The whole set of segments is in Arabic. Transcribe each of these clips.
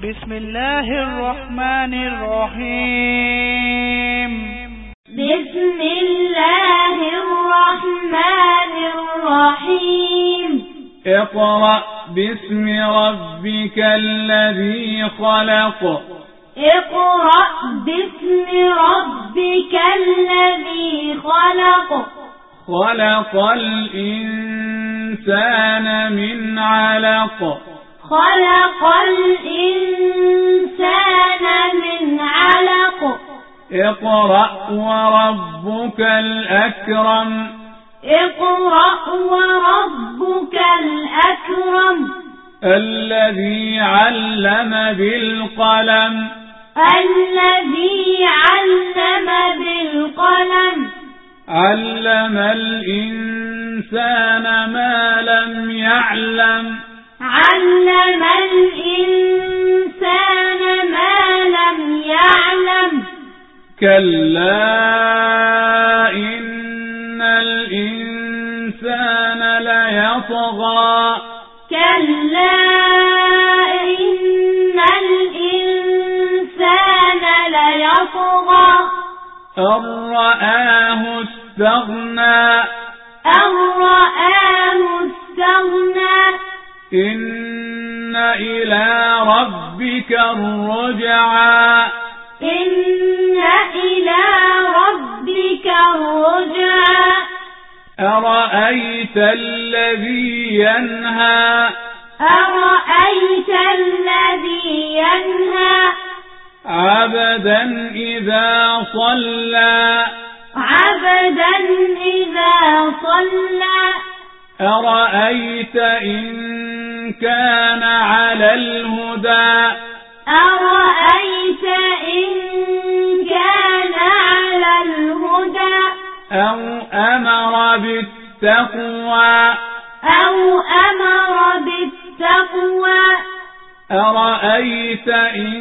بسم الله الرحمن الرحيم. بسم الله الرحمن الرحيم. اقرأ باسم ربك الذي خلق. اقرأ باسم ربك الذي خلق. خلق الإنسان من علق. خلق الإنسان من علق. اقرأ وربك الأكرم. اقرأ وربك الأكرم. الذي علم بالقلم. الذي علم بالقلم. علم الإنسان ما لم يعلم. علم الإنسان ما لم يعلم كلا إن الإنسان ليطغى كلا إن الإنسان ليطغى أن رآه استغنى أن رآه استغنى إن إلى ربك الرجعى إن إلى ربك الرجعى أرأيت الذي ينهى أرأيت الذي ينهى عبدا إذا صلى عبدا إذا صلى أرأيت إن كان على الهدى. أرأيت إن كان على الهدى؟ أو أمر بالتقوى. أو أمر بالتقوى. أرأيت إن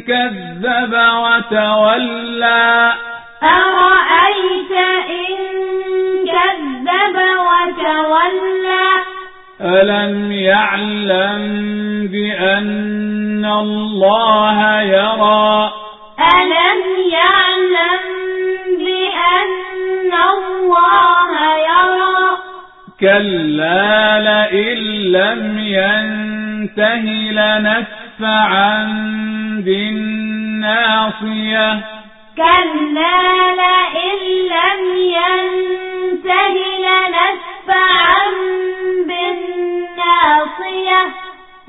كذب وتولى. أرأيت إن كذب وتولى. ألم بأن الله يرى. ألم يعلم بأن الله يرى؟ كلا لئن لم ينته لنسفعا بالناصية كلا لئن لم ينته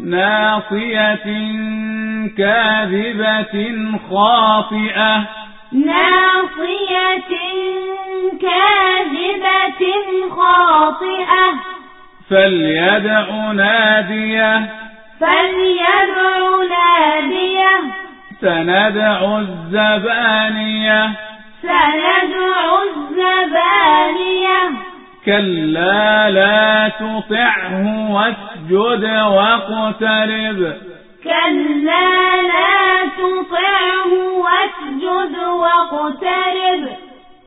ناصية كاذبة خاطئة. ناصية كاذبة خاطئة. فليدع نادية. فليدع نادية. سندع الزبانية. سندع الزبانية. كلا لا تطعه واسجد واقترب. كلا لا تطعه واسجد واقترب.